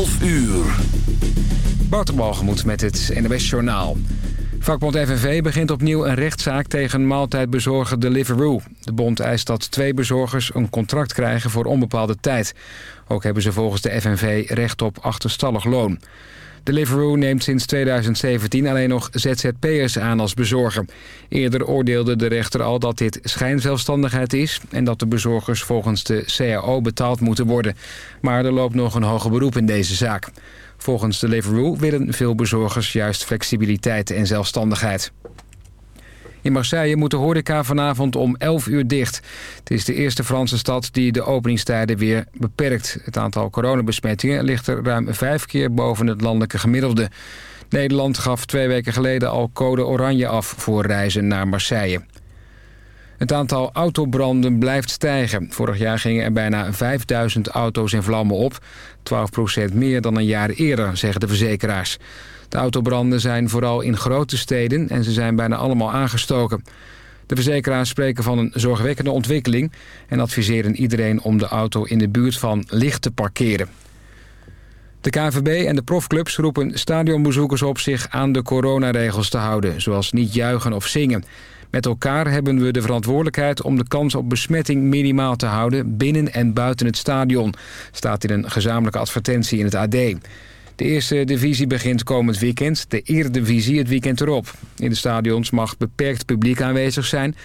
11 uur. Wouter met het NWS Journaal. Vakbond FNV begint opnieuw een rechtszaak tegen maaltijdbezorger Deliveroo. De bond eist dat twee bezorgers een contract krijgen voor onbepaalde tijd. Ook hebben ze volgens de FNV recht op achterstallig loon. Deliveroo neemt sinds 2017 alleen nog ZZP'ers aan als bezorger. Eerder oordeelde de rechter al dat dit schijnzelfstandigheid is... en dat de bezorgers volgens de CAO betaald moeten worden. Maar er loopt nog een hoger beroep in deze zaak. Volgens Deliveroo willen veel bezorgers juist flexibiliteit en zelfstandigheid. In Marseille moet de horeca vanavond om 11 uur dicht. Het is de eerste Franse stad die de openingstijden weer beperkt. Het aantal coronabesmettingen ligt er ruim vijf keer boven het landelijke gemiddelde. Nederland gaf twee weken geleden al code oranje af voor reizen naar Marseille. Het aantal autobranden blijft stijgen. Vorig jaar gingen er bijna 5000 auto's in vlammen op. 12% meer dan een jaar eerder, zeggen de verzekeraars. De autobranden zijn vooral in grote steden en ze zijn bijna allemaal aangestoken. De verzekeraars spreken van een zorgwekkende ontwikkeling... en adviseren iedereen om de auto in de buurt van licht te parkeren. De KVB en de profclubs roepen stadionbezoekers op zich aan de coronaregels te houden... zoals niet juichen of zingen. Met elkaar hebben we de verantwoordelijkheid om de kans op besmetting minimaal te houden... binnen en buiten het stadion, staat in een gezamenlijke advertentie in het AD. De eerste divisie begint komend weekend, de Eredivisie het weekend erop. In de stadions mag beperkt publiek aanwezig zijn.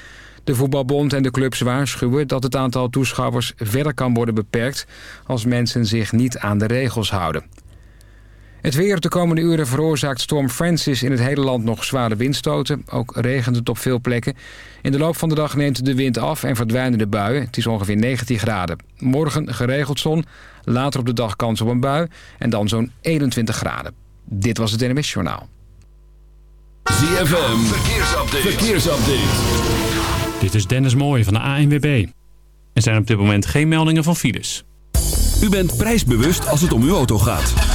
De voetbalbond en de clubs waarschuwen dat het aantal toeschouwers verder kan worden beperkt... als mensen zich niet aan de regels houden. Het weer de komende uren veroorzaakt storm Francis in het hele land nog zware windstoten. Ook regent het op veel plekken. In de loop van de dag neemt de wind af en verdwijnen de buien. Het is ongeveer 19 graden. Morgen geregeld zon, later op de dag kans op een bui en dan zo'n 21 graden. Dit was het NMS Journaal. ZFM, verkeersupdate. verkeersupdate. Dit is Dennis Mooij van de ANWB. Er zijn op dit moment geen meldingen van files. U bent prijsbewust als het om uw auto gaat.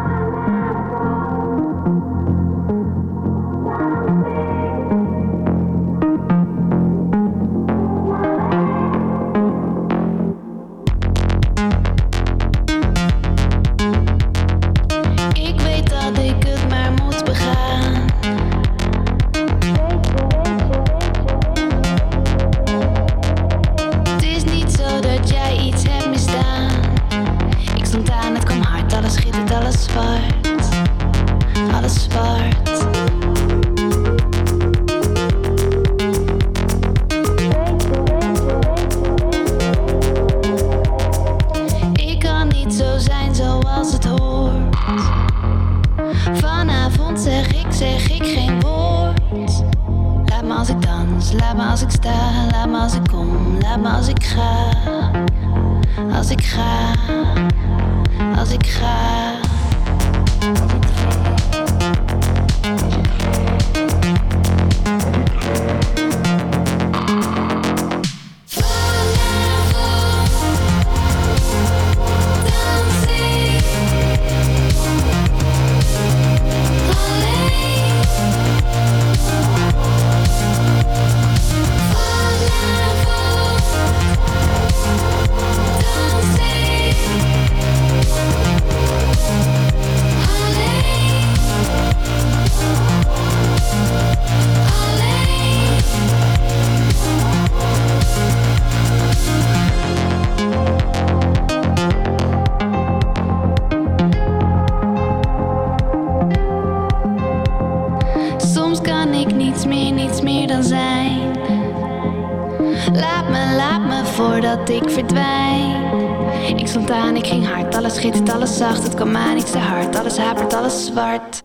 Ik verdwijn. Ik stond aan, ik ging hard, alles schittert, alles zacht. Het kwam aan, iets te hard, alles hapert, alles zwart.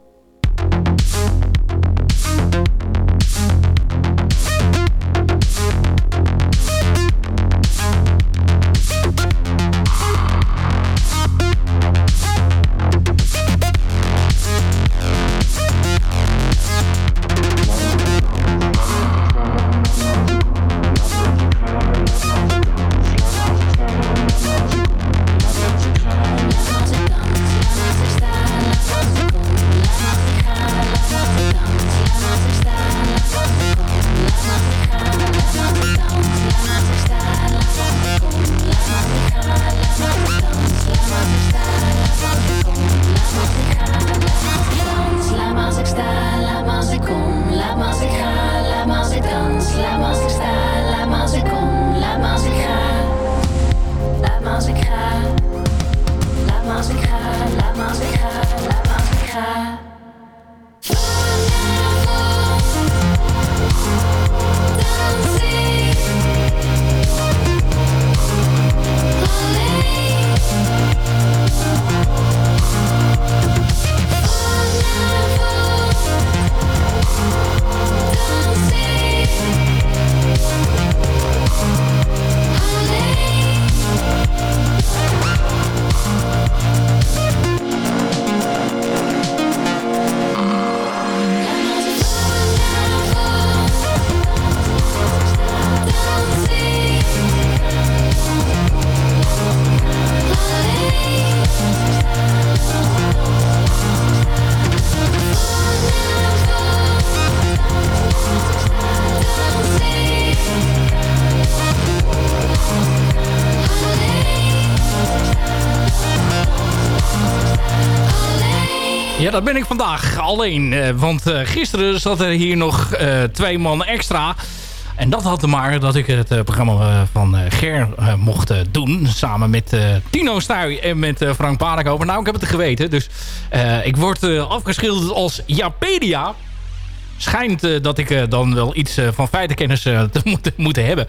Ja, dat ben ik vandaag alleen. eh, want eh, gisteren zat er hier nog eh, twee man extra. En dat had te maken dat ik het programma van Ger mocht doen. Samen met Tino Stuy en met Frank Paardenkoper. Nou, ik heb het geweten. Dus ik word afgeschilderd als Japedia. Schijnt eh, dat ik eh, dan wel iets eh, van feitenkennis te moeten, moeten hebben.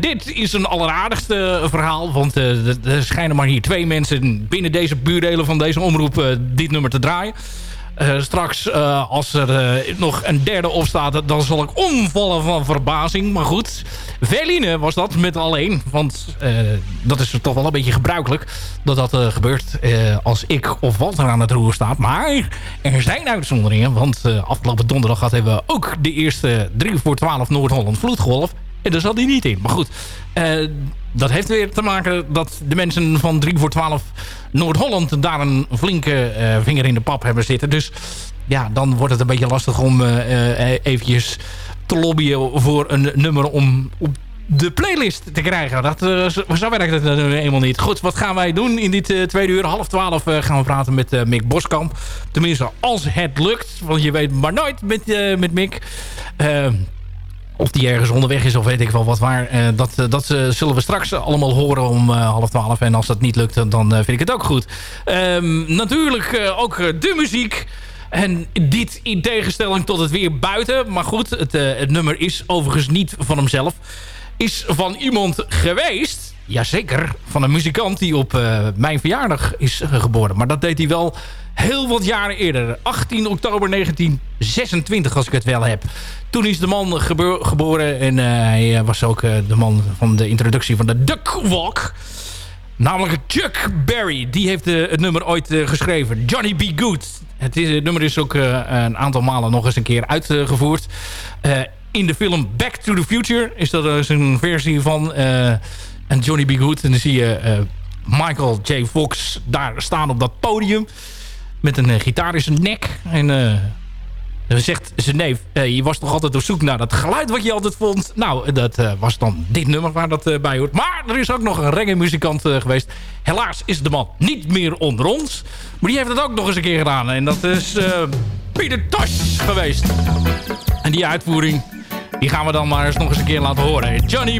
Dit is een alleraardigste verhaal. Want er- schijnen maar hier twee mensen binnen deze buurdelen van deze omroep dit nummer te draaien. Eh, straks, eh, als er eh, nog een derde opstaat, dan zal ik omvallen van verbazing. Maar goed, Veline was dat met alleen. Want dat is toch wel een beetje gebruikelijk dat dat gebeurt als ik of Walter aan het roer staat. Maar er zijn uitzonderingen, want afgelopen donderdag hadden we ook de eerste 3 voor 12 Noord-Holland vloedgolf. En daar zat hij niet in. Maar goed, eh, dat heeft weer te maken dat de mensen van 3 voor 12 Noord-Holland daar een flinke eh, vinger in de pap hebben zitten. Dus ja, dan wordt het een beetje lastig om eh, eventjes te lobbyen voor een nummer om op de playlist te krijgen. Dat, eh, zo, werkt het uh, eenmaal niet. Goed, wat gaan wij doen in dit eh, tweede uur? Half twaalf gaan we praten met Mick Boskamp. Tenminste, als het lukt. Want je weet maar nooit met, met Mick. Of die ergens onderweg is of weet ik wel wat waar. Eh, dat eh, dat eh, zullen we straks allemaal horen om half twaalf. En als dat niet lukt, dan- vind ik het ook goed. Ehm, natuurlijk ook de muziek. En dit in tegenstelling tot het weer buiten. Maar goed, het, het nummer is overigens niet van hemzelf. Is van iemand geweest. Jazeker, van een muzikant die op mijn verjaardag is geboren. Maar dat deed hij wel heel wat jaren eerder. 18 oktober 1926, als ik het wel heb. Toen is de man gebo- geboren en eh, hij eh, was ook eh, de man van de introductie van de Duck Walk. Namelijk Chuck Berry. Die heeft het nummer ooit geschreven. Johnny B. Good. Het, nummer is ook een aantal malen nog eens een keer uitgevoerd. In de film Back to the Future is dat een versie van... en Johnny B. Good. En dan zie je Michael J. Fox daar staan op dat podium. Met een gitaar in zijn nek. En eh, dan zegt zijn neef, eh, je was toch altijd op zoek naar dat geluid wat je altijd vond. Nou, dat eh, was dan dit nummer waar dat eh, bij hoort. Maar er is ook nog een reggae-muzikant geweest. Helaas is de man niet meer onder ons. Maar die heeft het ook nog eens een keer gedaan. En dat is eh, Pieter Tosh geweest. En die uitvoering, die gaan we dan maar eens nog eens een keer laten horen. Johnny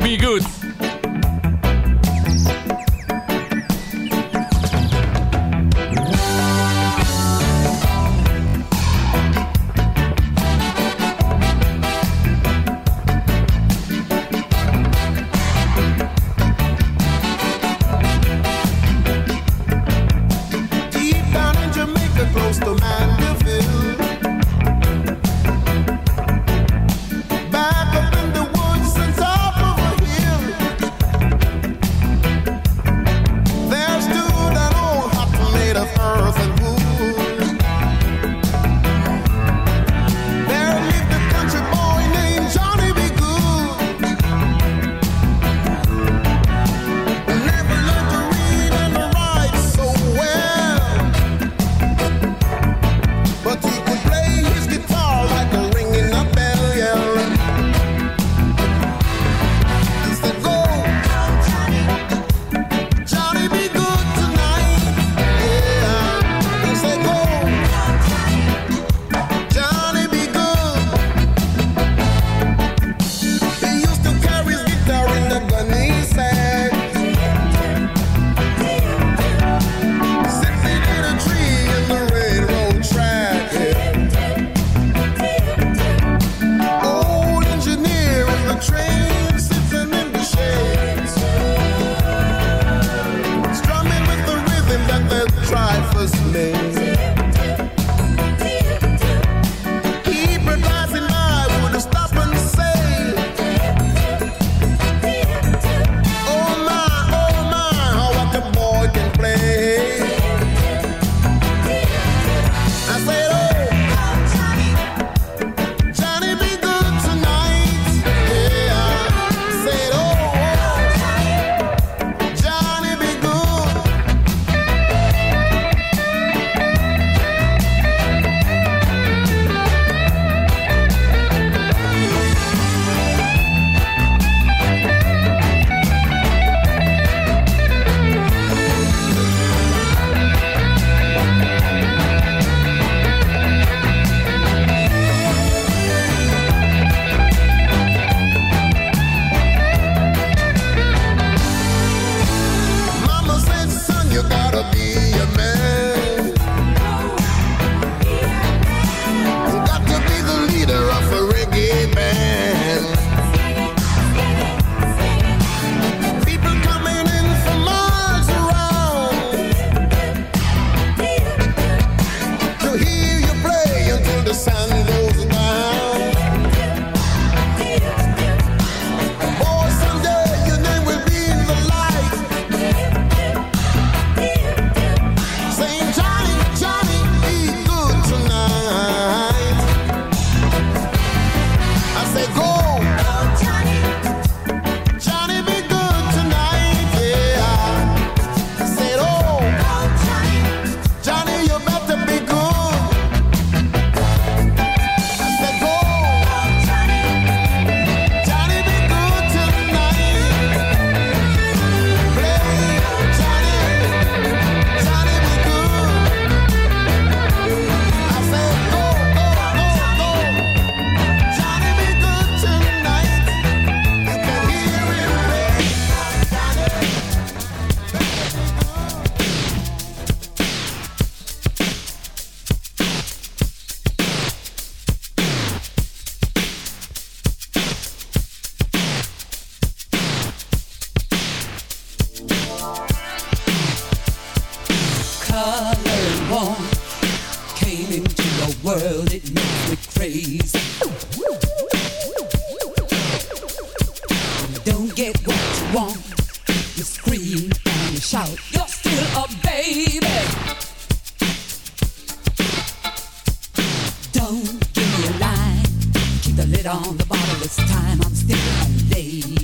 on the bottle. It's time I'm still on day.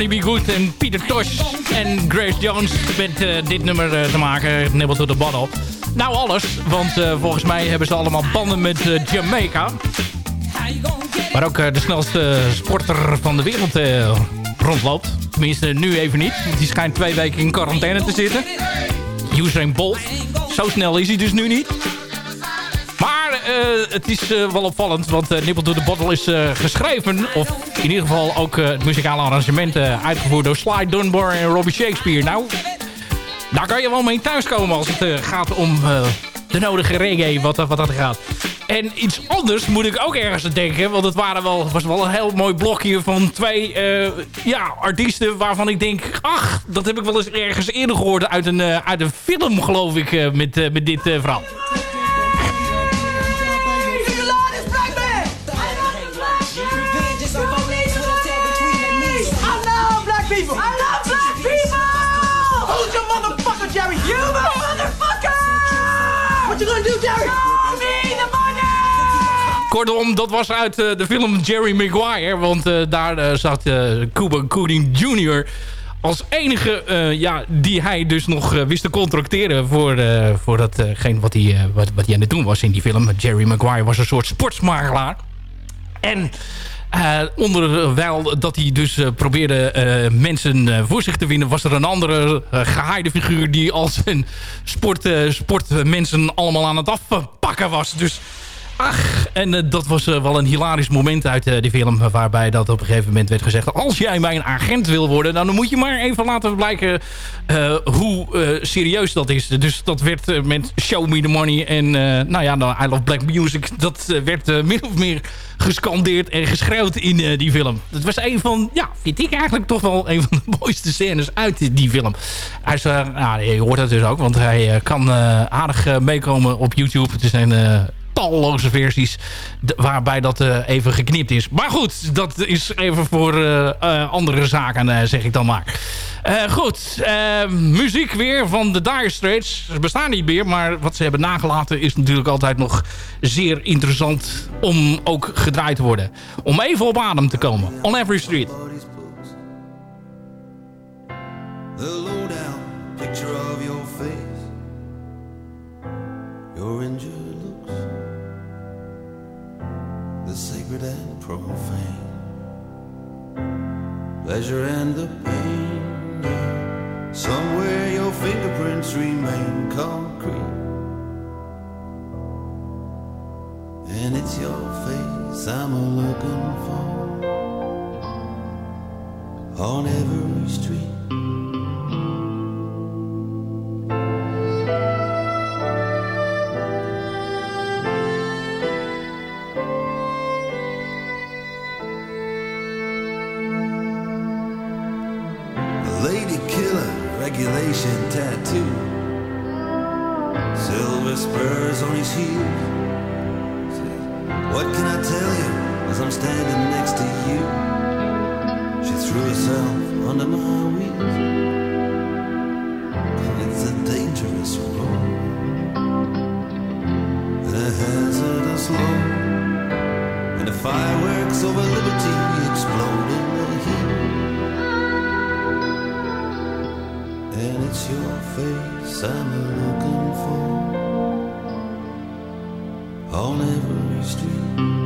Barney Good en Pieter Tosh en Grace Jones met eh, dit nummer eh, te maken. Nibble to the Bottle. Nou alles, want eh, volgens mij hebben ze allemaal banden met Jamaica. Waar ook de snelste sporter van de wereld rondloopt. Tenminste, nu even niet. Want die schijnt twee weken in quarantaine te zitten. Usain Bolt. Zo snel is hij dus nu niet. Maar het is wel opvallend, want Nibble to the Bottle is geschreven... of in ieder geval ook eh, het muzikale arrangement eh, uitgevoerd door Sly Dunbar en Robbie Shakespeare. Nou, daar kan je wel mee thuiskomen als het eh, gaat om de nodige reggae, wat, wat dat gaat. En iets anders moet ik ook ergens denken. Want het waren wel, was wel een heel mooi blokje van twee ja, artiesten... waarvan ik denk, ach, dat heb ik wel eens ergens eerder gehoord... uit een, uit een film, geloof ik, eh, met, met dit verhaal. Kortom, dat was uit eh, de film Jerry Maguire. Want eh, daar eh, zat uh, Cuba Gooding Jr. als enige ja, die hij dus nog wist te contracteren... voor, eh, voor datgene wat, hij, wat, wat hij aan het doen was in die film. Jerry Maguire was een soort sportsmakelaar. En onderwijl dat hij dus probeerde mensen voor zich te winnen... was er een andere eh, gehaaide figuur... die als een sport, sportmensen allemaal aan het afpakken was. Dus ach, en eh, dat was eh, wel een hilarisch moment uit eh, die film... waarbij dat op een gegeven moment werd gezegd... als jij mijn agent wil worden... dan moet je maar even laten blijken hoe serieus dat is. Dus dat werd met Show Me The Money en nou ja, nou, I Love Black Music... dat werd min of meer gescandeerd en geschreeuwd in die film. Dat was een van, ja, vind ik eigenlijk toch wel een van de mooiste scènes uit die, film. Hij is, nou, je hoort het dus ook, want hij kan aardig meekomen op YouTube. Het zijn eh, talloze versies waarbij dat eh, even geknipt is. Maar goed, dat is even voor eh, eh, andere zaken, zeg ik dan maar. Goed, eh, muziek weer van de Dire Straits. Ze bestaan niet meer, maar wat ze hebben nagelaten is natuurlijk altijd nog zeer interessant om ook gedraaid te worden. Om even op adem te komen. On Every Street. The picture of your face, your injured and profane, pleasure and the pain. yeah. Somewhere your fingerprints remain concrete, and it's your face I'm looking for on every street. Lady killer regulation tattoo. Silver spurs on his heels. What can I tell you as I'm standing next to you? She threw herself under my wheels. It's a dangerous road and a hazardous load. And the fireworks over liberty explode your face I'm looking for on every street.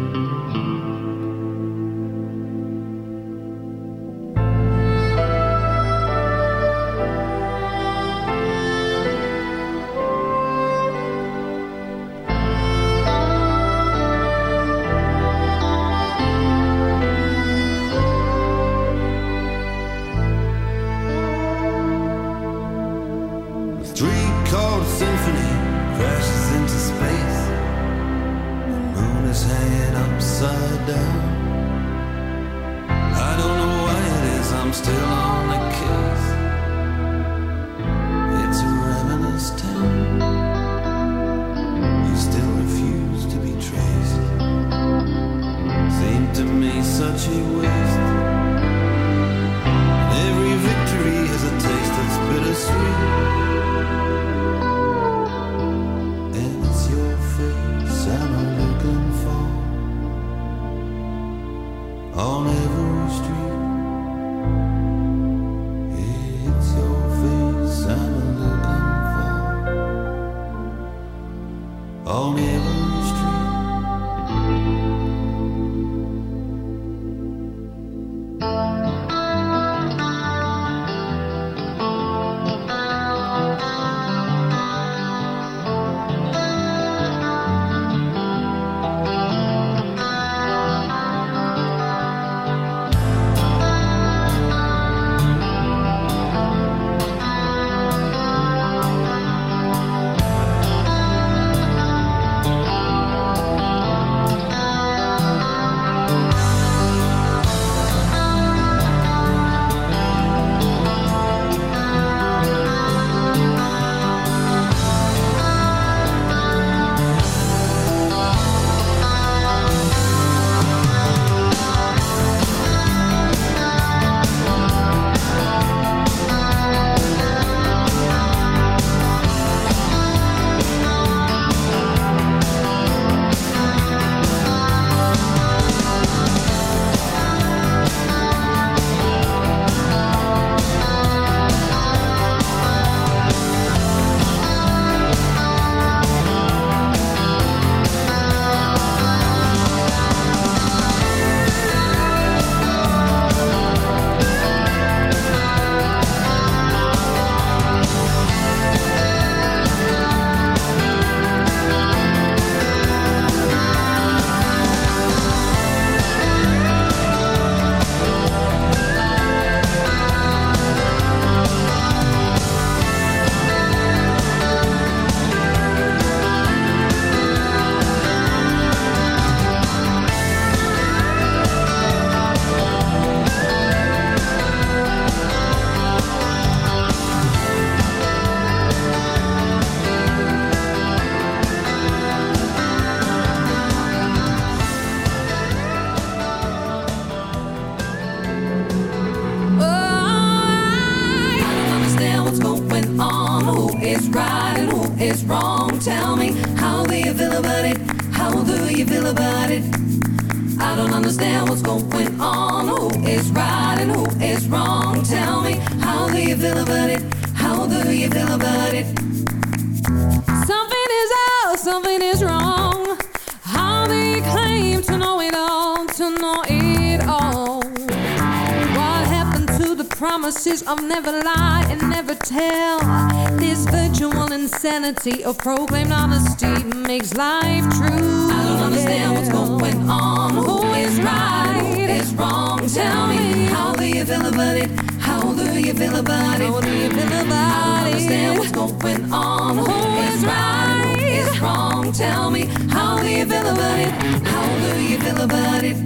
Insanity of proclaimed honesty makes life true. I don't understand what's going on. Who is right? Who is wrong? Tell me, how do you feel about it? How do you feel about it? How do you feel I about don't understand it? what's going on. Who is right? Who is wrong? Tell me, how do you feel about it? How do you feel about it?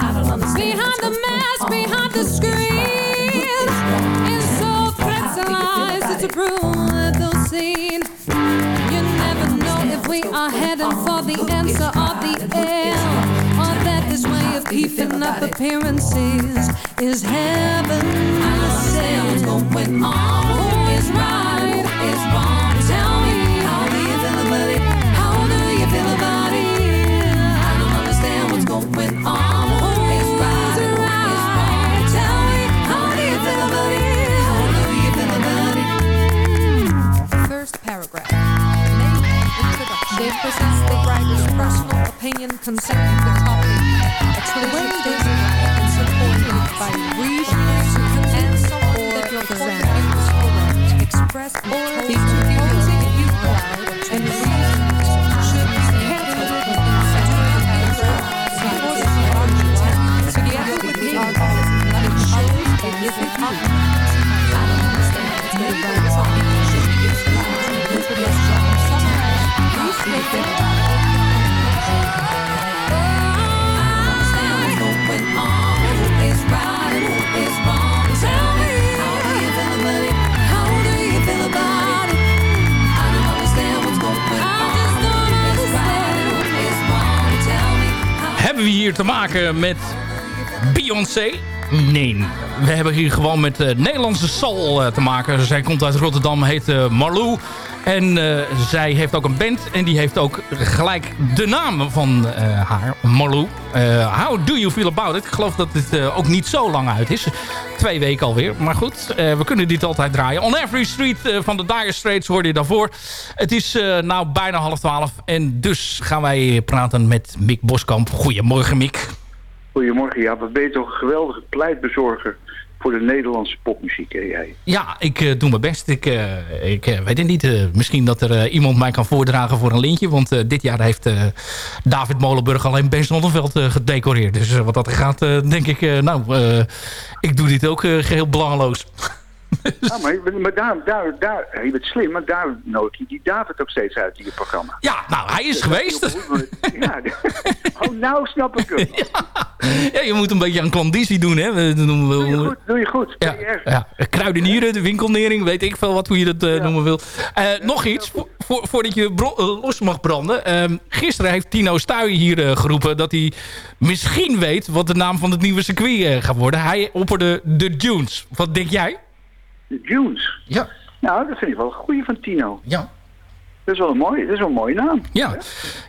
I don't understand. Behind the mask, behind the screen, and so threats and lies to prove that we are heading for the answer or the end, or that this way of keeping up appearances is heaven. I understand what's going on. is personal opinion, consent, te maken met Beyoncé? Nee, we hebben hier gewoon met eh, Nederlandse soul eh, te maken. Zij komt uit Rotterdam, heet eh, Marlou. En zij heeft ook een band en die heeft ook gelijk de naam van haar, Marlou. How do you feel about it? Ik geloof dat dit ook niet zo lang uit is. Twee weken alweer. Maar goed, eh, we kunnen dit altijd draaien. On Every Street eh, van de Dire Straits hoorde je daarvoor. Het is eh, nou bijna half twaalf. En dus gaan wij praten met Mick Boskamp. Goedemorgen Mick. Goedemorgen, ja. Wat ben je toch een geweldige pleitbezorger voor de Nederlandse popmuziek, hè, jij? Ja, ik eh, doe mijn best. Ik, eh, ik eh, weet het niet. misschien dat er iemand mij kan voordragen voor een lintje. Want dit jaar heeft David Molenburg alleen Ben Zonneveld gedecoreerd. Dus wat dat gaat, denk ik... nou, ik doe dit ook eh, geheel belangeloos. Ah, maar maar daar, daar, daar, je bent slim, maar daar nodig je die David ook steeds uit in je programma. Ja, nou, hij is geweest. Ja, oh, nou snap ik hem. Ja, je moet een beetje aan klandizie doen, hè. We Doe je goed, doe je goed. Ja, ja, kruidenieren, de winkelnering, weet ik veel wat, hoe je dat eh, noemen wil. Eh, nog iets, vo- voor, voordat je eh, los mag branden. Ehm, gisteren heeft Tino Stuy hier geroepen dat hij misschien weet wat de naam van het nieuwe circuit gaat worden. Hij opperde de Dunes. Wat denk jij? De Dunes. Ja. Nou, dat vind ik wel een goeie van Tino. Ja. Dat is wel een mooie, dat is wel een mooie naam. Ja.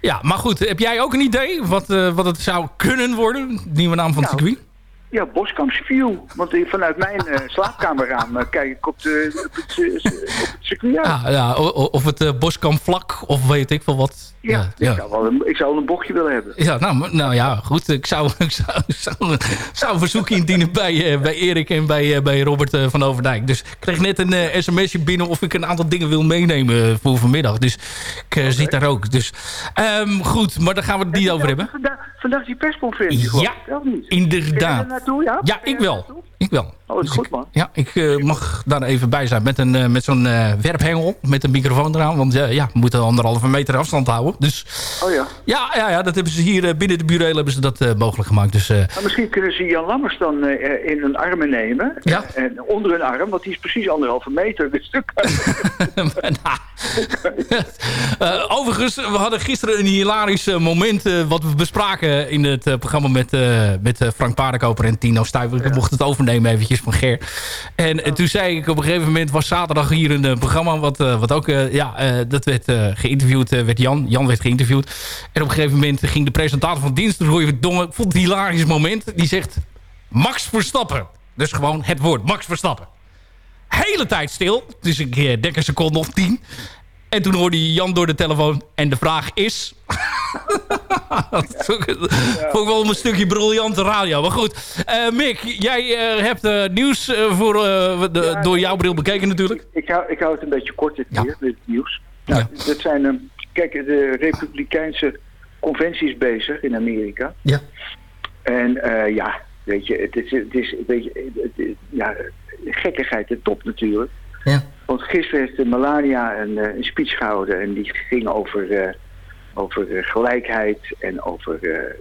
ja, maar goed, heb jij ook een idee wat, eh, wat het zou kunnen worden? De nieuwe naam van het Nou, circuit? Ja, Boskampsview. Want eh, vanuit mijn eh, slaapkamerraam eh, kijk ik op, de, op, het, op het circuit uit. Ja, of het uh, Boskamp vlak, of weet ik veel wat. Ja, Ik, zou wel een, ik zou wel een bochtje willen hebben. Ja, nou, nou ja, goed. Ik zou, ik zou, zou, zou een verzoekje indienen bij, eh, bij Erik en bij, eh, bij Robert eh, van Overdijk. Dus ik kreeg net een sms'je binnen of ik een aantal dingen wil meenemen voor vanmiddag. Dus ik zit daar ook. Dus ehm, goed, maar daar gaan we het niet over hebben. Vandaag, vandaag die persconferentie Ja, niet? Inderdaad. er naartoe, ja? Ja, ik wel. Ik wel. Oh, is Dus goed, ik- man. Ja, ik eh, mag daar even bij zijn met, een, eh, met zo'n eh, werphengel. Met een microfoon eraan. Want ja, we moeten anderhalve meter afstand houden. Dus Oh ja. ja, ja, ja dat hebben ze hier binnen de burelen hebben ze dat mogelijk gemaakt. Dus Maar misschien kunnen ze Jan Lammers dan in hun armen nemen. Ja. En onder hun arm, want die is precies anderhalve meter. Dus Eh, overigens, we hadden gisteren een hilarisch moment... wat we bespraken in het programma met, met Frank Paardenkoper en Tino Stuyver. Ik mocht het overnemen overnemen eventjes van Ger. En eh, toen zei ik op een gegeven moment... was zaterdag hier een eh, programma... wat, eh, wat ook, ja, dat werd geïnterviewd, werd Jan. Jan werd geïnterviewd. En op een gegeven moment ging de presentator van Dinsdag... Domme, ik vond het hilarisch moment. Die zegt... Max Verstappen. Dus gewoon het woord Max Verstappen. Hele tijd stil. Dus ik denk een seconde of tien. En toen hoorde je Jan door de telefoon. En de vraag is... dat vond ik vond ik wel een stukje briljante radio. Maar goed, eh, Mick, jij eh, hebt eh, nieuws eh, voor, eh, de- door jouw bril bekeken natuurlijk. Ik hou, ik hou het een beetje kort dit keer het nieuws. Nou, Dat zijn, ehm, kijk, de Republikeinse conventies bezig in Amerika. Ja. En eh, ja, weet je, het is, het is een beetje, het ja, gekkigheid de top natuurlijk. Ja. Want gisteren heeft Melania een, eh, een speech gehouden en die ging over, eh, over eh, gelijkheid en over eh,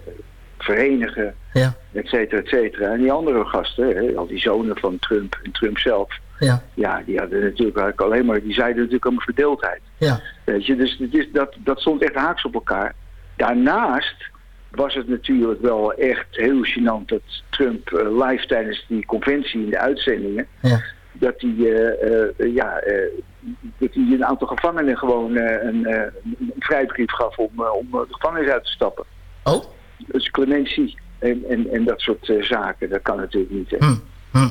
verenigen, Ja. et cetera, et cetera. En die andere gasten, hè, al die zonen van Trump en Trump zelf, Ja. ja, die hadden natuurlijk eigenlijk alleen maar, die zeiden natuurlijk allemaal verdeeldheid. Ja. Weet je, dus het is, dat, dat stond echt haaks op elkaar. Daarnaast was het natuurlijk wel echt heel gênant dat Trump eh, live tijdens die conventie in de uitzendingen, Ja. dat hij ja, dat hij een aantal gevangenen gewoon eh, een, eh, een vrijbrief gaf om, eh, om de gevangenis uit te stappen. Oh? Dus clementie en, en, en dat soort zaken, dat kan natuurlijk niet. Hè. Hm.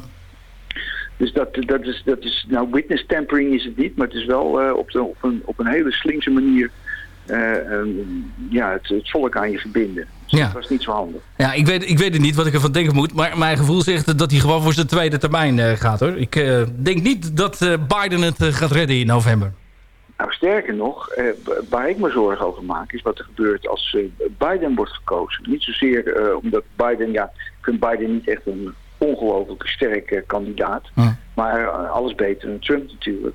Dus dat, dat, is, dat is, nou witness tampering is het niet, maar het is wel op, de, op, een, op een hele slinkse manier eh, ehm, ja, het, het volk aan je verbinden. Dus Ja. dat was niet zo handig. Ja, ik weet, ik weet het niet wat ik ervan denken moet. Maar mijn gevoel zegt dat hij gewoon voor zijn tweede termijn eh, gaat hoor. Ik eh, denk niet dat Biden het gaat redden in november. Nou, sterker nog, eh, waar ik me zorgen over maak, is wat er gebeurt als eh, Biden wordt gekozen. Niet zozeer eh, omdat Biden, ja, ik vind Biden niet echt een ongelooflijk sterke kandidaat. Maar eh, alles beter dan Trump natuurlijk.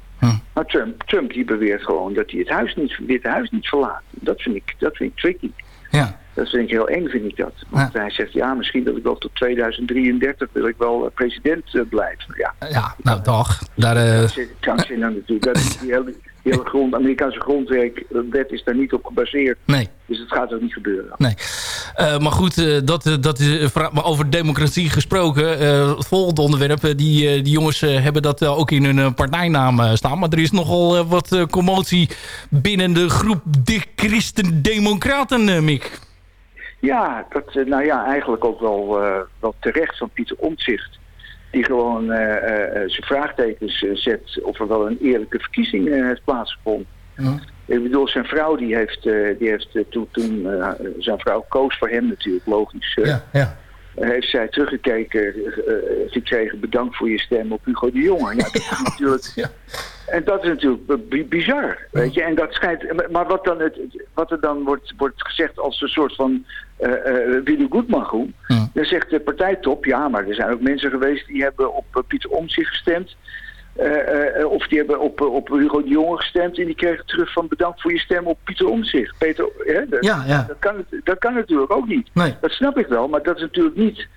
Maar Trump, Trump die beweert gewoon dat hij het huis niet, Witte Huis niet verlaat. Dat vind ik, dat vind ik tricky. Ja. Dat vind ik heel eng, vind ik dat. Want hij zegt, ja, misschien wil ik wel tot 2033 wil ik wel eh, president eh, blijven. Ja, Ja, nou toch. Daar, eh, krankzinnig natuurlijk. Dat is die hele, die hele grond, Amerikaanse grondwet is daar niet op gebaseerd. Nee. Dus het gaat ook niet gebeuren. Nee. Eh, maar goed, eh, dat, eh, dat is, maar over democratie gesproken. eh, het volgende onderwerp. die, eh, die jongens eh, hebben dat ook in hun partijnaam staan. Maar er is nogal wat eh, commotie binnen de groep de Christen-Democraten, eh, Mick. Ja, dat, nou ja, eigenlijk ook wel, eh, wel terecht van Pieter Omtzigt. Die gewoon eh, eh, eh, zijn vraagtekens zet of er wel een eerlijke verkiezing heeft plaatsgevonden. Ik bedoel, zijn vrouw die heeft, eh, die heeft eh, toen, toen eh, zijn vrouw koos voor hem natuurlijk, logisch. eh, ja. heeft zij teruggekeken, eh, gekregen bedankt voor je stem op Hugo de Jonge. Ja, dat is natuurlijk, En dat is natuurlijk bi- bizar, weet je. En dat schijnt, maar wat, dan het, wat er dan wordt, wordt gezegd als een soort van uh, uh, Willy dan zegt de partijtop, ja, maar er zijn ook mensen geweest die hebben op uh, Pieter Omtzigt gestemd. Uh, uh, of die hebben op, op Hugo de Jonge gestemd en die kregen terug van bedankt voor je stem op Pieter Omtzigt. Peter, hè, dat, Ja, ja. Dat, kan, dat kan natuurlijk ook niet. Nee. Dat snap ik wel, maar dat is natuurlijk niet.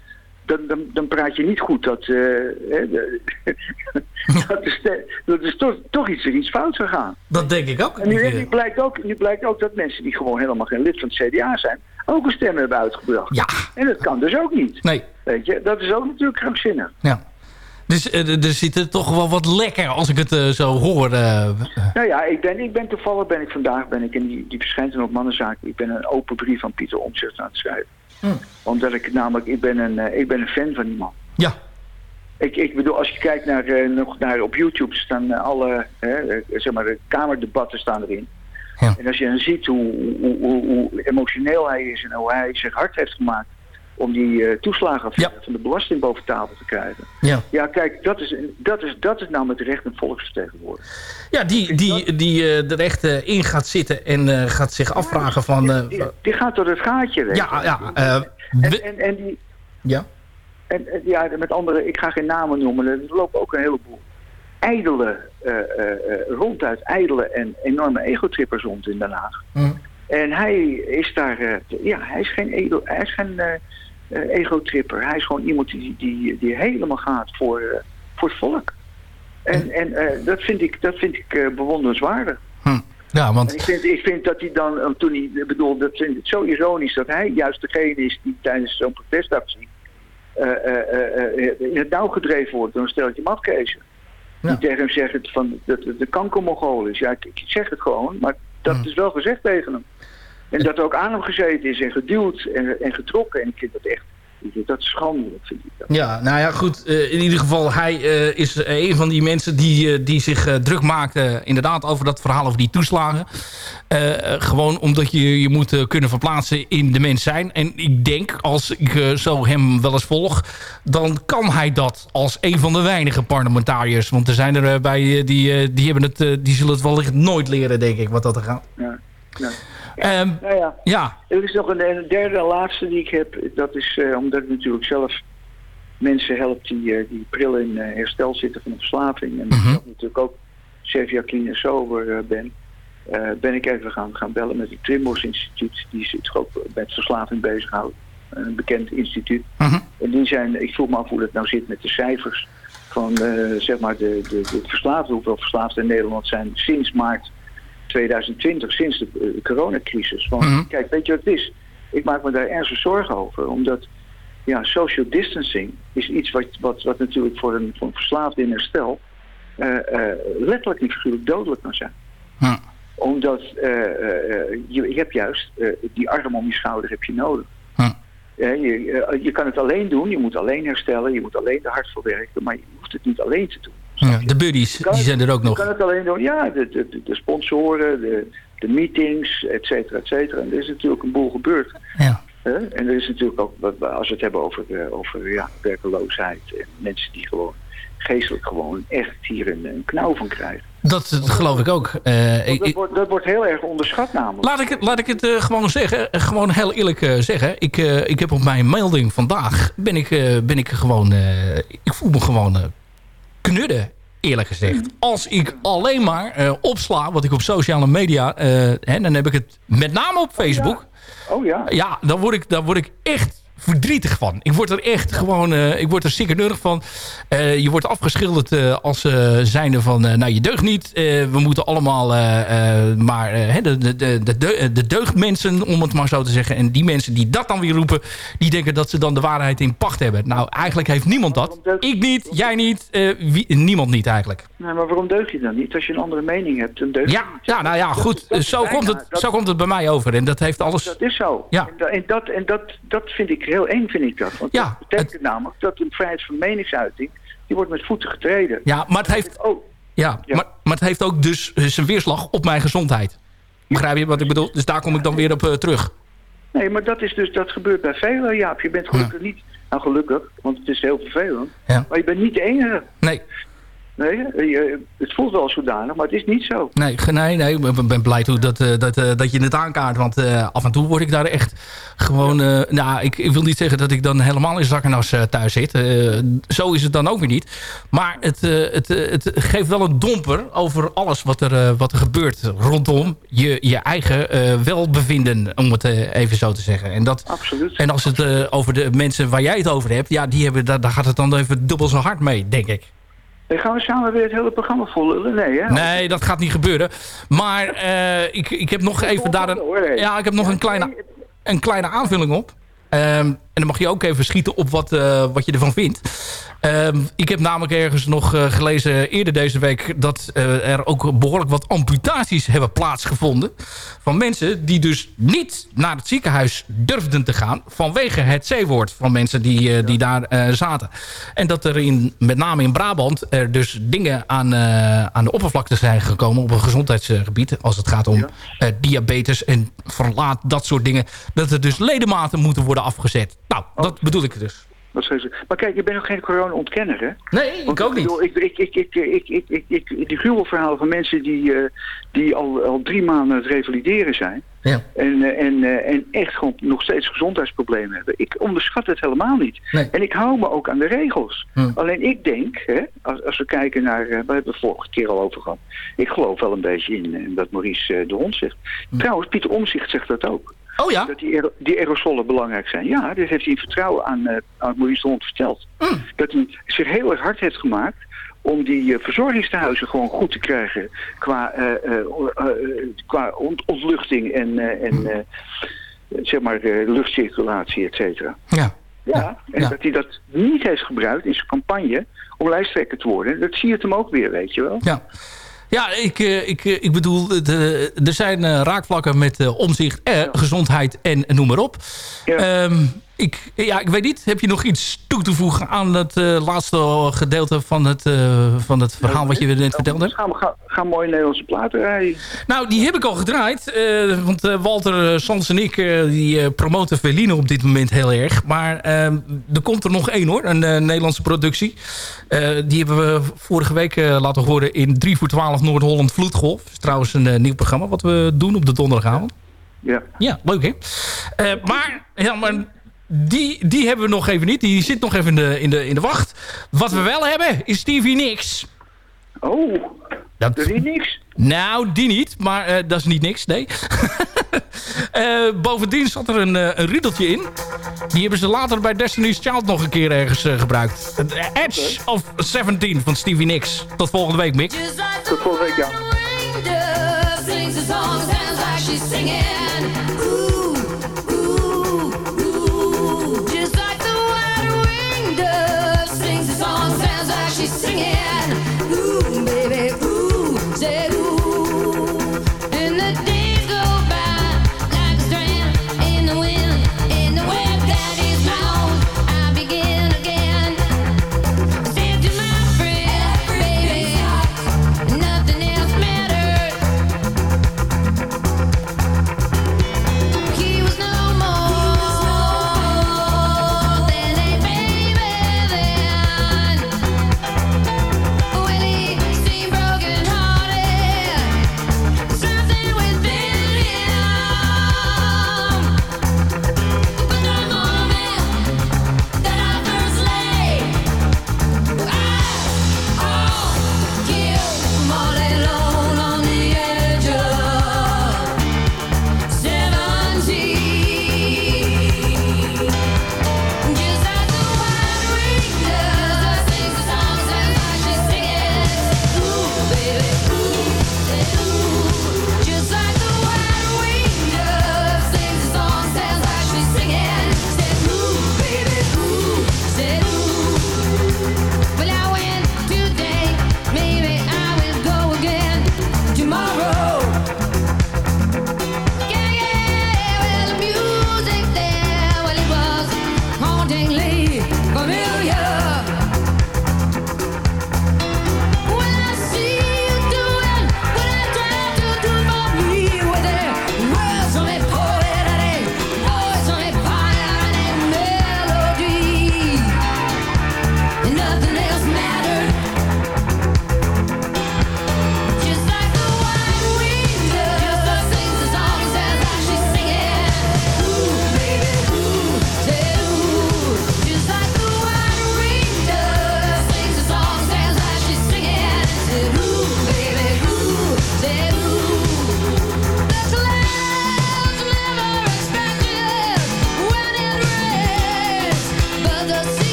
Dan, dan, dan praat je niet goed dat. Uh, hè, de, dat is, dat is toch, toch iets, er iets fout gegaan. Dat denk ik ook. En nu, nu, blijkt ook. nu blijkt ook dat mensen die gewoon helemaal geen lid van het CDA zijn. ook een stem hebben uitgebracht. Ja. En dat kan dus ook niet. Nee. Weet je, dat is ook natuurlijk krankzinnig. Ja. Dus uh, er zit er toch wel wat lekker als ik het uh, zo hoor. Uh, nou ja, ik ben, ik ben toevallig ben ik vandaag, ben ik in die, die verschijnt op mannenzaak. Ik ben een open brief van Pieter Omtzigt aan het schrijven. Hm. Omdat ik namelijk, ik ben een, ik ben een fan van die man. Ja. Ik, ik bedoel, als je kijkt naar, nog naar op YouTube staan alle, zeg maar, de kamerdebatten staan erin. Ja. En als je dan ziet hoe, hoe, hoe, hoe, emotioneel hij is en hoe hij zich hard heeft gemaakt om die uh, toeslagen ja. van de belasting boven tafel te krijgen. Ja, ja kijk, dat is, dat, is, dat is nou met recht een volksvertegenwoordiger. Ja, die, die, die uh, er echt uh, in gaat zitten en uh, gaat zich afvragen van... Die, die, die, gaat door het gaatje. Weet ja, ja. en, en, en die... Ja. En, en, ja, met andere, ik ga geen namen noemen, er lopen ook een heleboel ijdele, ronduit ijdele en enorme egotrippers rond in Den Haag. Mm. En hij is daar, ja, hij is geen, edel, hij is geen ego-tripper. Hij is gewoon iemand die, die, die helemaal gaat voor, uh, voor het volk. En, en uh, dat vind ik, dat vind ik bewonderenswaardig. Hm. Ja, want... ik, vind, ik vind dat hij dan, toen hij, bedoel, dat vind ik zo ironisch dat hij juist degene is die tijdens zo'n protestactie eh, eh, eh, in het nauw gedreven wordt door een steltje matkezen. Die tegen hem zeggen van dat het de kankermogol is. Ja, ik, ik zeg het gewoon, maar dat is wel gezegd tegen hem. En dat er ook aan hem gezeten is en geduwd en, en getrokken. En ik vind dat echt, dat schandelijk. Vind ik dat. Ja, nou ja, goed. eh, in ieder geval, hij eh, is een van die mensen die, eh, die zich eh, druk maakte... inderdaad over dat verhaal over die toeslagen. Eh, eh, gewoon omdat je je moet eh, kunnen verplaatsen in de mens zijn. En ik denk, als ik eh, zo hem wel eens volg... dan kan hij dat als een van de weinige parlementariërs. Want er zijn er eh, bij eh, die, eh, die, hebben het, eh, die zullen het wellicht nooit leren, denk ik, wat dat er gaat. Ja. Ja. Ehm, Nou ja, ja, er is nog een, een derde en laatste die ik heb. Dat is eh, omdat ik natuurlijk zelf mensen help die, eh, die pril in eh, herstel zitten van een verslaving. En Mhm. ik natuurlijk ook zeven jaar clean en sober ben. ben ik even gaan, gaan bellen met het Trimbos Instituut. Die zich ook met verslaving bezighoudt. Een bekend instituut. Mhm. En die zijn, ik vroeg me af hoe dat nou zit met de cijfers van zeg maar de, de, de verslaafden. Hoeveel verslaafden in Nederland zijn sinds maart 2020, sinds de eh, coronacrisis. Want Mhm. kijk, weet je wat het is? Ik maak me daar ernstig zorgen over. Omdat ja, social distancing is iets wat, wat, wat natuurlijk voor een, voor een verslaafde in herstel eh, eh, letterlijk en figuurlijk dodelijk kan zijn. Ja. Omdat je, je hebt juist die arm om je schouder heb je nodig. Ja. Je, je kan het alleen doen, je moet alleen herstellen, je moet alleen er hard voor werken, maar je hoeft het niet alleen te doen. Ja, de buddies, die zijn er ook Je nog. kan het alleen doen, ja, de, de, de- sponsoren, de, de meetings, et cetera, et cetera. En er is natuurlijk een boel gebeurd. Ja. En er is natuurlijk ook, als we het hebben over, eh, over ja, werkeloosheid en mensen die gewoon geestelijk gewoon echt hier een, een knauw van krijgen. Dat, dat geloof ik ook. Eh, ik- dat, wordt, dat wordt heel erg onderschat namelijk. Laat ik het, laat ik het eh, gewoon zeggen. gewoon heel eerlijk zeggen. Ik, ik heb op mijn melding vandaag... ben ik, ben ik gewoon... ik voel me gewoon knudden, eerlijk gezegd. Als ik alleen maar eh, opsla wat ik op sociale media... eh, hè, dan heb ik het met name op Facebook... Oh ja. Ja, dan word ik, dan word ik echt verdrietig van. Ik word er echt gewoon, eh, ik word er sikkernurig van. Eh, je wordt afgeschilderd eh, als zijnde van, nou je deugt niet. We moeten allemaal maar de, de, de, de, deu- de deugdmensen, om het maar zo te zeggen. En die mensen die dat dan weer roepen, die denken dat ze dan de waarheid in pacht hebben. Nou, eigenlijk heeft niemand dat. Ik niet, jij niet, wie, niemand niet eigenlijk. Nee, maar waarom deug je dan niet? Als je een andere mening hebt, dan deug je Ja, ja nou ja, goed. Zo komt, het, zo komt het bij mij over. En dat heeft alles... Dat is zo. Ja. En, en, dat, en dat, dat vind ik heel eng, vind ik dat. Want Ja, dat betekent namelijk dat een vrijheid van meningsuiting, die wordt met voeten getreden. Ja, maar het heeft, Oh, ja, Maar, maar het heeft ook dus eh, zijn weerslag op mijn gezondheid. Begrijp je wat ik bedoel? Dus daar kom ik dan weer op eh, terug. nee, maar dat is dus, dat gebeurt bij velen, Jaap. Je bent gelukkig niet, nou gelukkig, want het is heel vervelend, Ja. maar je bent niet de enige. Nee, Nee, je- het voelt wel zodanig, maar het is niet zo. nee, nee, nee ik ben, blij toe dat, eh, dat, eh, dat je het aankaart. Want eh, af en toe word ik daar echt gewoon... eh, nou, ik, ik wil niet zeggen dat ik dan helemaal in zak en as eh, thuis zit. Eh, zo is het dan ook weer niet. Maar het, eh, het, eh, het geeft wel een domper over alles wat er, eh, wat er gebeurt rondom je, je eigen eh, welbevinden, om het eh, even zo te zeggen. En, dat, Absoluut. en als het eh, over de mensen waar jij het over hebt, ja, die hebben, daar, daar gaat het dan even dubbel zo hard mee, denk ik. Dan gaan we samen weer het hele programma vollullen? Nee, hè? Nee, dat gaat niet gebeuren. Maar eh, ik, ik heb nog even daar een, ja, ik heb nog een kleine, een kleine aanvulling op. Ehm, dan mag je ook even schieten op wat, eh, wat je ervan vindt. Ehm, ik heb namelijk ergens nog eh, gelezen eerder deze week... dat eh, er ook behoorlijk wat amputaties hebben plaatsgevonden... van mensen die dus niet naar het ziekenhuis durfden te gaan... vanwege het C-woord van mensen die, die daar zaten. En dat er in, met name in Brabant er dus dingen aan, aan de oppervlakte zijn gekomen... op een gezondheidsgebied, als het gaat om diabetes en verlaat, dat soort dingen. Dat er dus ledematen moeten worden afgezet. Nou, dat bedoel ik dus. Maar kijk, je bent nog geen corona-ontkenner, hè? Nee, ik ook niet. Ik, ik, ik, ik, ik, ik, ik, ik, die gruwelverhalen van mensen die, eh, die al, al drie maanden aan het revalideren zijn... Ja. En, eh, en, eh, en echt gewoon nog steeds gezondheidsproblemen hebben. Ik onderschat het helemaal niet. Nee. En ik hou me ook aan de regels. Hm. Alleen ik denk, hè, als, als we kijken naar... eh, we hebben het vorige keer al over gehad. Ik geloof wel een beetje in, eh, wat Maurice eh, de Hond zegt. Trouwens, Pieter Omzicht zegt dat ook. Oh ja? Dat die, die aerosolen belangrijk zijn. Ja, dat heeft hij in vertrouwen aan, eh, aan Maurice Hond verteld. Dat hij zich heel erg hard heeft gemaakt om die eh, verzorgingstehuizen gewoon goed te krijgen qua, eh, qua ont- ontluchting en, en eh, zeg maar luchtcirculatie, et cetera. Ja. Ja, en Ja. dat hij dat niet heeft gebruikt in zijn campagne om lijsttrekker te worden. Dat zie je het hem ook weer, weet je wel. Ja. Ja, ik, eh, ik, eh, ik bedoel, de, er zijn eh, raakvlakken met omzicht, eh, gezondheid en noem maar op. Ehm, ik, ja, ik weet niet, heb je nog iets toe te voegen aan het eh, laatste gedeelte van het, eh, van het verhaal wat je net verteld hebt? Gaan, gaan, gaan mooie Nederlandse platen rijden. Nou, die heb ik al gedraaid. eh, want Walter Sans en ik die, promoten Verline op dit moment heel erg. Maar eh, er komt er nog één hoor, een Nederlandse productie. Die hebben we vorige week laten horen in 3 voor 12 Noord-Holland Vloedgolf. Dat is trouwens een nieuw programma wat we doen op de donderdagavond. Ja. Ja, leuk hè? Maar, ja, maar die, die hebben we nog even niet. Die zit nog even in de, in de, in de wacht. Wat we wel hebben is Stevie Nicks. Oh, dat is niks. Nou, die niet. Maar eh, dat is niet niks, nee. Eh, bovendien zat er een, eh, een riedeltje in. Die hebben ze later bij Destiny's Child nog een keer ergens gebruikt. Edge of 17 van Stevie Nicks. Tot volgende week, Mick. Tot volgende week, ja. Dove sings a song, sounds like she's singing. Ooh, baby, ooh, say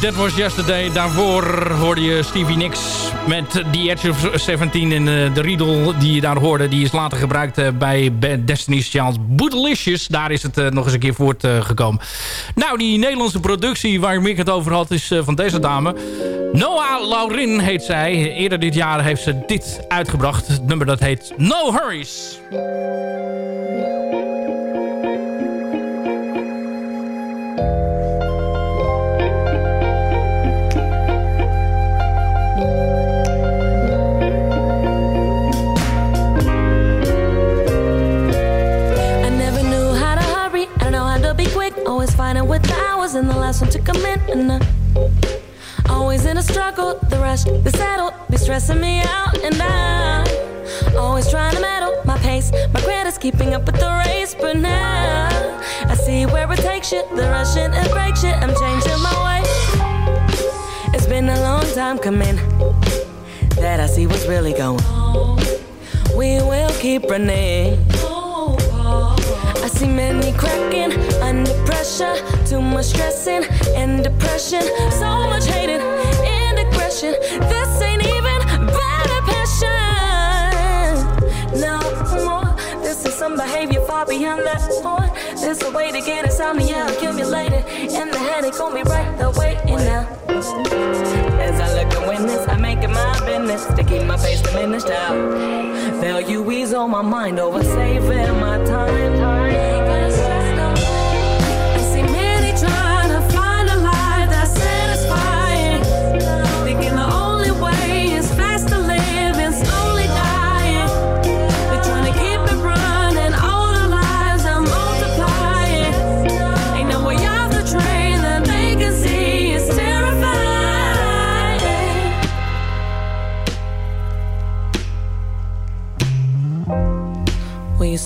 That Was Yesterday. Daarvoor hoorde je Stevie Nicks met The Edge of 17. En eh, de riedel die je daar hoorde, die is later gebruikt eh, bij Destiny's Child Bootylicious. Daar is het eh, nog eens een keer voortgekomen. nou, die Nederlandse productie waar ik het over had, is van deze dame. Noah Laurin heet zij. Eerder dit jaar heeft ze dit uitgebracht. Het nummer dat heet No Hurries. And the last one to come in. And uh, always in a struggle. The rush, the settle, be stressing me out. And I always trying to meddle. My pace, my credits keeping up with the race. But now I see where it takes you. The rushing it breaks you. I'm changing my way. It's been a long time coming that I see what's really going. We will keep running. I see many cracking under pressure. Too much stressing and depression. So much hating and aggression. This ain't even better passion. No more. This is some behavior far beyond that point. This a way to get insomnia accumulated. And the headache gon' be right the waiting now. Business to keep my face diminished out. Value ease on my mind over saving my time.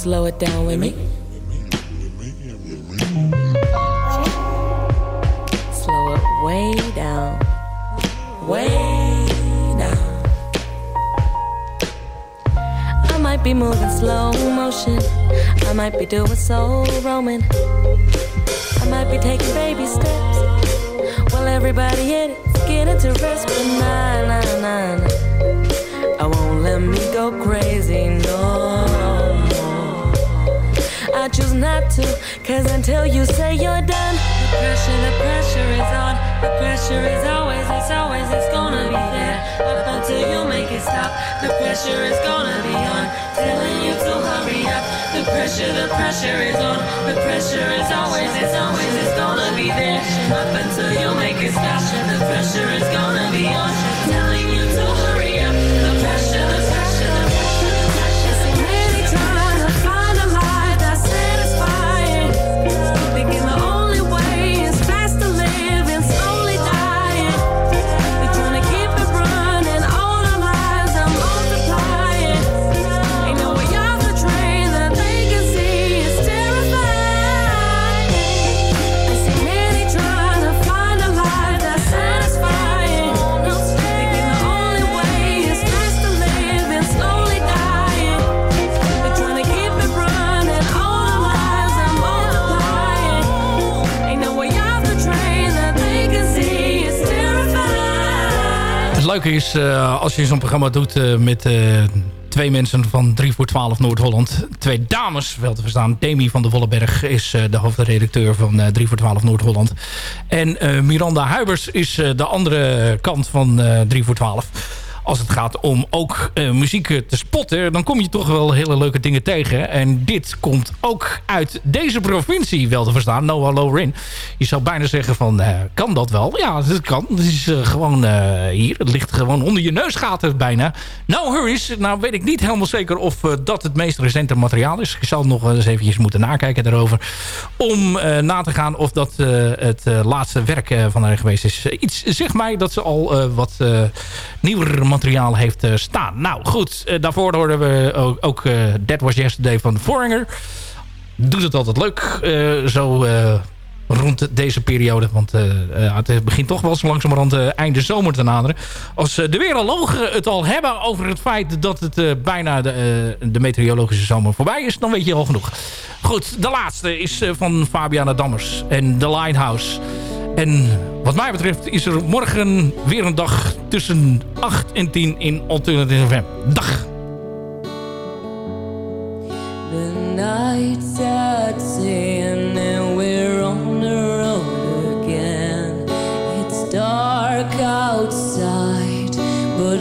Slow it down with me? Slow it way down, way down. I might be moving slow motion. I might be doing soul roaming. I might be taking baby steps. While everybody hit it, get into rest. But nah, nah, nah, nah. I won't let me go crazy, no. I choose not to, cause until you say you're done, the pressure, the pressure is on. The pressure is always, it's always, it's gonna be there. Up until you make it stop, the pressure is gonna be on. Telling you to hurry up. The pressure, the pressure is on. The pressure is always, leuke is, eh, als je zo'n programma doet eh, met eh, twee mensen van 3 voor 12 Noord-Holland. Twee dames, wel te verstaan. Demi van de Volleberg is eh, de hoofdredacteur van eh 3 voor 12 Noord-Holland. En eh, Miranda Huibers is de andere kant van eh 3 voor 12 als het gaat om ook eh, muziek te spotten... dan kom je toch wel hele leuke dingen tegen. En dit komt ook uit deze provincie wel te verstaan. Noah Lorin. Je zou bijna zeggen van, eh, kan dat wel? Ja, dat kan. Het is eh, gewoon hier. Het ligt gewoon onder je neusgaten bijna. No Hurries. Nou weet ik niet helemaal zeker of dat het meest recente materiaal is. Ik zal nog eens eventjes moeten nakijken daarover. Om na te gaan of dat het laatste werk van haar geweest is. Iets zegt mij dat ze al wat eh, nieuwer materiaal heeft eh, staan. Nou goed, eh, daarvoor hoorden we ook, ook eh, That Was Yesterday van Foringer. Doet het altijd leuk, zo rond deze periode. Want het begint toch wel zo langzamerhand uh, einde zomer te naderen. Als de weerologen het al hebben over het feit dat het bijna de, de meteorologische zomer voorbij is... dan weet je al genoeg. Goed, de laatste is van Fabiana Dammers en The Lighthouse. En wat mij betreft is er morgen weer een dag tussen 8 en 10 in Alternative FM. Dag! The night's at and we're on the road again. It's dark outside, but